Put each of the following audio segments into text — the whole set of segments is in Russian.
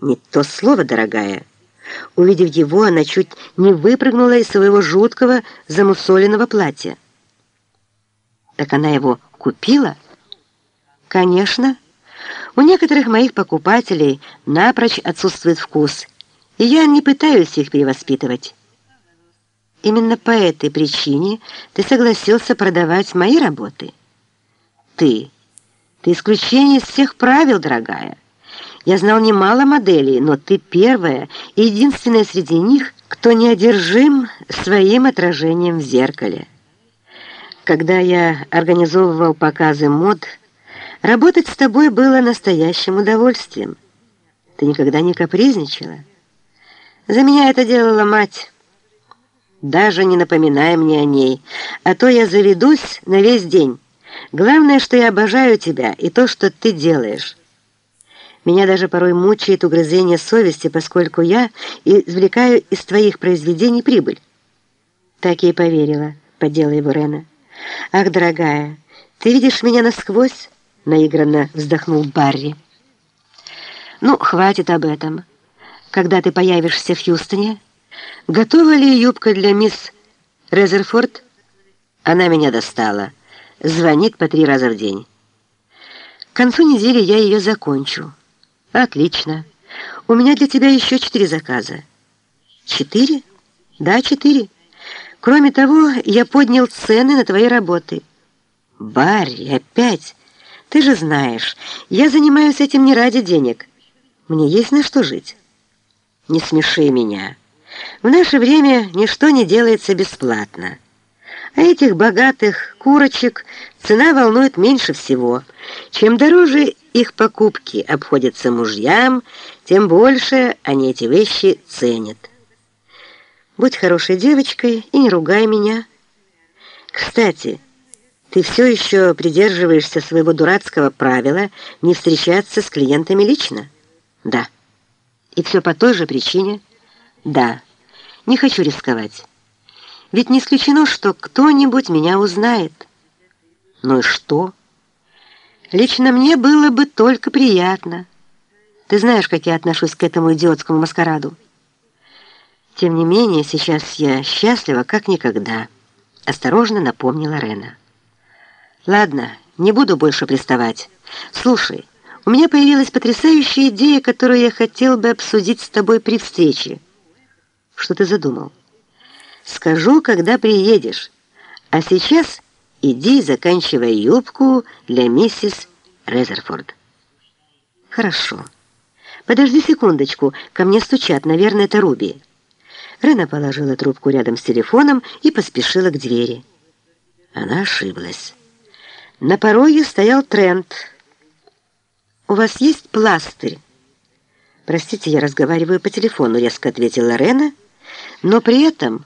Не то слово, дорогая. Увидев его, она чуть не выпрыгнула из своего жуткого замусоленного платья. Так она его купила? Конечно. У некоторых моих покупателей напрочь отсутствует вкус, и я не пытаюсь их перевоспитывать. Именно по этой причине ты согласился продавать мои работы. Ты. Ты исключение из всех правил, дорогая. Я знал немало моделей, но ты первая и единственная среди них, кто не одержим своим отражением в зеркале. Когда я организовывал показы мод, работать с тобой было настоящим удовольствием. Ты никогда не капризничала. За меня это делала мать. Даже не напоминай мне о ней, а то я заведусь на весь день. Главное, что я обожаю тебя и то, что ты делаешь». Меня даже порой мучает угрызение совести, поскольку я извлекаю из твоих произведений прибыль. Так я и поверила, поддела его Рена. «Ах, дорогая, ты видишь меня насквозь?» наигранно вздохнул Барри. «Ну, хватит об этом. Когда ты появишься в Хьюстоне, готова ли юбка для мисс Резерфорд?» Она меня достала. Звонит по три раза в день. К концу недели я ее закончу. «Отлично. У меня для тебя еще четыре заказа». «Четыре? Да, четыре. Кроме того, я поднял цены на твои работы». «Барри, опять? Ты же знаешь, я занимаюсь этим не ради денег. Мне есть на что жить». «Не смеши меня. В наше время ничто не делается бесплатно». А этих богатых курочек цена волнует меньше всего. Чем дороже их покупки обходятся мужьям, тем больше они эти вещи ценят. Будь хорошей девочкой и не ругай меня. Кстати, ты все еще придерживаешься своего дурацкого правила не встречаться с клиентами лично? Да. И все по той же причине? Да. Не хочу рисковать. Ведь не исключено, что кто-нибудь меня узнает. Ну и что? Лично мне было бы только приятно. Ты знаешь, как я отношусь к этому идиотскому маскараду. Тем не менее, сейчас я счастлива, как никогда. Осторожно напомнила Рена. Ладно, не буду больше приставать. Слушай, у меня появилась потрясающая идея, которую я хотел бы обсудить с тобой при встрече. Что ты задумал? Скажу, когда приедешь. А сейчас иди заканчивай юбку для миссис Резерфорд. Хорошо. Подожди секундочку, ко мне стучат, наверное, это Руби. Рена положила трубку рядом с телефоном и поспешила к двери. Она ошиблась. На пороге стоял Трент. «У вас есть пластырь?» «Простите, я разговариваю по телефону», — резко ответила Рена, но при этом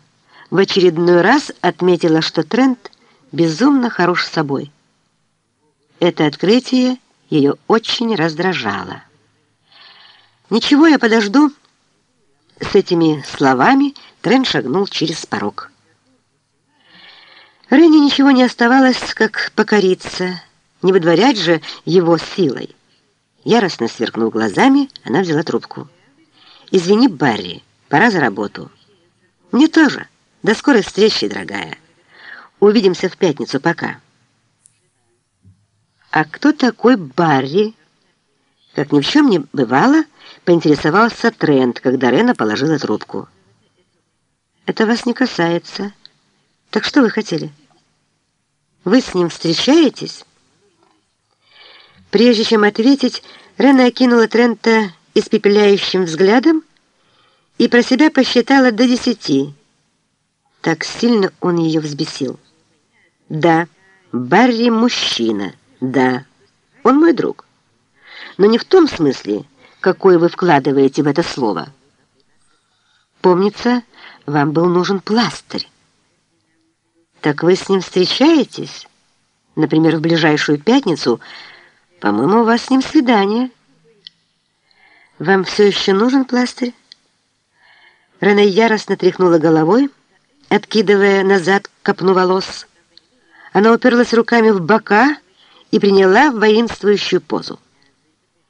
в очередной раз отметила, что Трент безумно хорош собой. Это открытие ее очень раздражало. «Ничего, я подожду». С этими словами Трент шагнул через порог. Рене ничего не оставалось, как покориться, не выдворять же его силой. Яростно сверкнув глазами, она взяла трубку. «Извини, Барри, пора за работу». «Мне тоже». До скорой встречи, дорогая. Увидимся в пятницу. Пока. А кто такой Барри? Как ни в чем не бывало, поинтересовался Трент, когда Рена положила трубку. Это вас не касается. Так что вы хотели? Вы с ним встречаетесь? Прежде чем ответить, Рена окинула Трента испепеляющим взглядом и про себя посчитала до десяти. Так сильно он ее взбесил. Да, Барри мужчина, да, он мой друг. Но не в том смысле, какой вы вкладываете в это слово. Помнится, вам был нужен пластырь. Так вы с ним встречаетесь? Например, в ближайшую пятницу. По-моему, у вас с ним свидание. Вам все еще нужен пластырь? Рене яростно тряхнула головой, откидывая назад копну волос. Она уперлась руками в бока и приняла воинствующую позу.